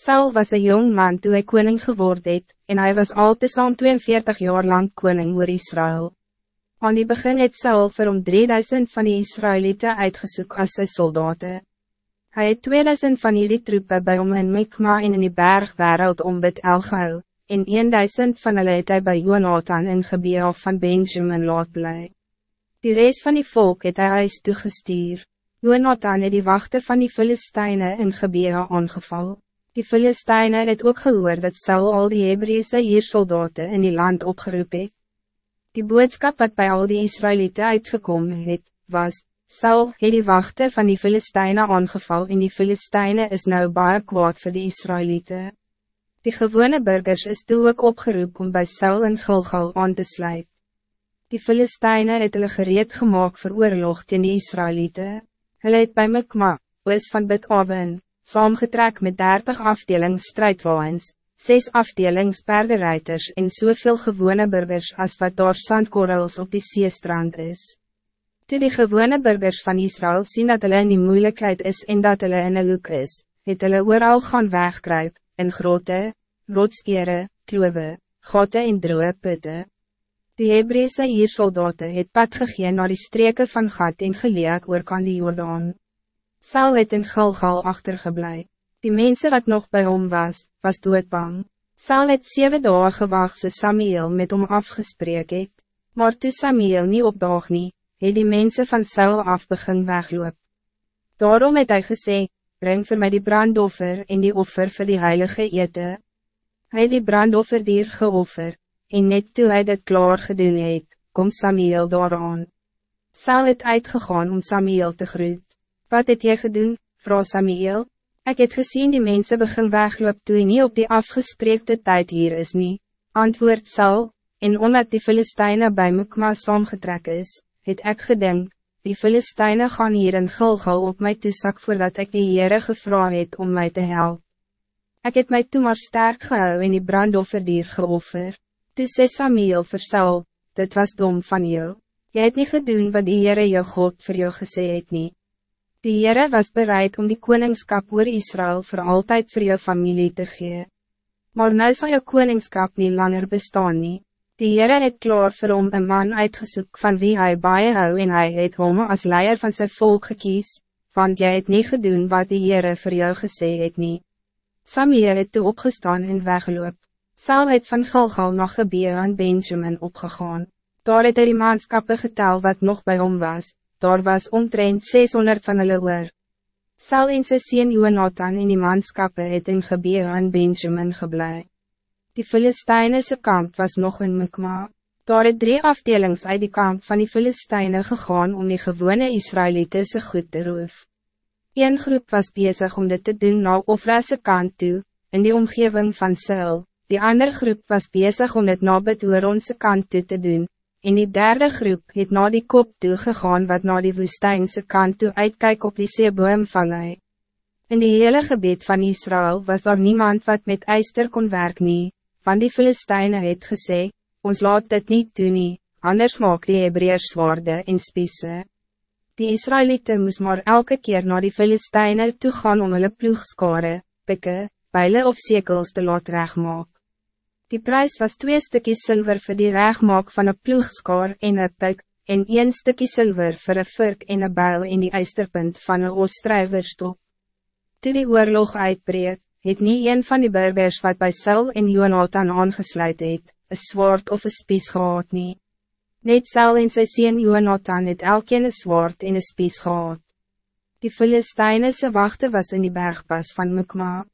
Saul was een jong man toen hij koning geworden het, en hij was al te saam 42 jaar lang koning oor Israël. Aan die begin het Saul vir om 3000 van die Israëlieten uitgezoek als sy soldaten. Hij het 2000 van die troepen bij hom in Mikma en in die bergwereld om het Elgehou, en 1000 van hulle het hy by Jonathan in Gebea van Benjamin laat bly. Die rest van die volk het hy huis toegestuur. Jonathan het die wachten van die Filisteine in Gebea aangeval. Die Filisteine het ook gehoor dat Saul al die Hebreese soldaten in die land opgeroep het. Die boodskap wat bij al die Israëlieten uitgekomen het, was, Saul het die wachten van die Filisteine aangeval en die Filisteine is nou baie kwaad voor de Israëlieten. Die gewone burgers is toe ook opgeroep om bij Saul en Gilgal aan te sluiten. Die Filisteine het hulle gereed gemaakt voor oorlog teen die Israëlieten. Hulle het by Mikma, oos van Bid-Awen, saamgetrek met 30 afdelings strijdwaans, 6 afdelings perderuiters en soveel gewone burgers as wat daar sandkorrels op die seestrand is. Toe die gewone burgers van Israël zien dat hulle in die moeilijkheid is en dat hulle in een hoek is, het hulle ooral gaan wegkruip, in grote, rotskere, klove, gote en droe putte. Die Hebreese hiersoldaten het pad gegeen naar die streken van Gat en geleek oor kan die Jordaan. Saul het in Gilgal achtergeblij. Die mensen wat nog bij hom was, was doodbang. Saul het zeven dagen gewacht so Samuel met hom afgesprek het. Maar toe Samuel niet opdaag nie, het die mensen van Saul af begin wegloop. Daarom het hy gesê, breng voor mij die brandoffer en die offer voor die heilige ete. Hij het die brandoffer dier geoffer, en net toe hy dit klaar gedoen het, kom Samuel daaraan. Sal het uitgegaan om Samuel te groet. Wat het jy gedoen, vrouw Samuel? Ik het gezien die mensen begin wegloop toe hy nie op die afgespreekte tijd hier is nie. Antwoord Sal, en omdat die Filisteine bij Mukma saamgetrek is, het ek gedink, die Filisteine gaan hier in Gilgal op my toesak voordat ik die Heere gevra het om mij te helpen. Ik heb mij toen maar sterk gehou en die brandoffer dier geoffer. Toe sê Samuel vir Saul, dit was dom van jou. Jy het niet gedoen wat die Heere jou God voor jou gesê het nie. Die Heere was bereid om die koningskap oor Israël voor altijd voor jou familie te gee. Maar nou zal jou koningskap niet langer bestaan nie. Die Heere het klaar vir hom een man uitgezoek van wie hij baie hou en hy het hom as leier van zijn volk gekies, want jy het niet gedoen wat die Heere voor jou gesê het nie. Samuel het toe opgestaan en weggeloop. Saul het van Gilgal na Gebeur aan Benjamin opgegaan. Daar het hy die maanskappe getel wat nog bij hom was, daar was omtrent 600 van hulle oor. Saul en sy sien Jonathan en die maanskappe het in Gebeur aan Benjamin geblei. Die Filistijnse kamp was nog in Mekma. Daar het drie afdelings uit die kamp van die Filistijnen gegaan om die gewone Israëlitische goed te roof. Een groep was bezig om dit te doen na Ofrase kant toe, in die omgeving van Saul. Die andere groep was bezig om het na onze kant toe te doen, en die derde groep het na die kop toe gegaan wat na die woestijnse kant toe uitkijk op die seeboomvallei. In die hele gebied van Israël was er niemand wat met ijster kon werk nie, van die Filistijnen het gesê, ons laat dit niet doen nie, anders maak die Hebreërs zwaarde en spiese. Die Israëlieten moes maar elke keer naar die Filistijnen toe gaan om hulle ploegskare, pikke, pijlen of sekels te laat regmaak. Die prijs was twee stukjes zilver voor die regmaak van een ploegskaar en een pik, en een stukje zilver voor een vurk en een bijl in die eisterpunt van een oostrijverstok. Toen die oorlog uitbreek, het niet een van die burgers wat bij Saul en Jonathan aangesluit het, een zwaard of een spies gehad nie. Net Saul en sy sien Jonathan het elkeen een zwaard en een spies gehad. Die Filistijnse wachten was in die bergpas van Mukma.